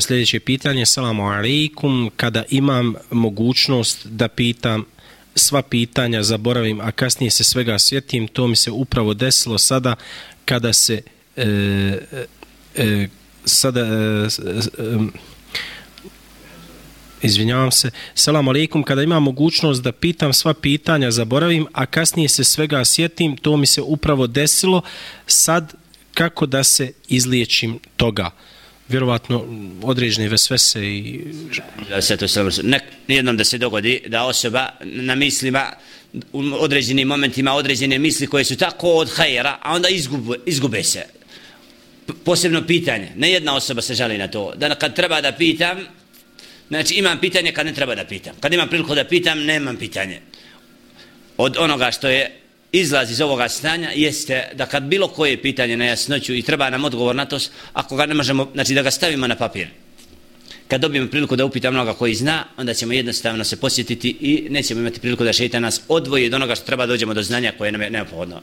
Sljedeće pitanje, salamu alaikum, kada imam mogućnost da pitam sva pitanja, zaboravim, a kasnije se svega sjetim, to mi se upravo desilo sada kada se e, e, e sada e, e, e izvinjavam se, selam aleikum, kada imam mogućnost da pitam sva pitanja, zaboravim, a kasnije se svega sjetim, to mi se upravo desilo, sad kako da se izliječim toga? Vjerovatno određene vesvese i... Da se to sve Nek, jednom da se dogodi da osoba na mislima u određenim momentima određene misli koje su tako od hajera, a onda izgube, izgube se. Posebno pitanje. Ne jedna osoba se žali na to. Da kad treba da pitam, Znači imam pitanje kad ne treba da pitam. Kad imam priliku da pitam, nemam pitanje. Od onoga što je izlaz iz ovoga stanja jeste da kad bilo koje pitanje na jasnoću i treba nam odgovor na to, ako ga ne možemo, znači da ga stavimo na papir. Kad dobijemo priliku da upitam onoga koji zna, onda ćemo jednostavno se posjetiti i nećemo imati priliku da šeitan nas odvoji od onoga što treba dođemo do znanja koje nam je neophodno.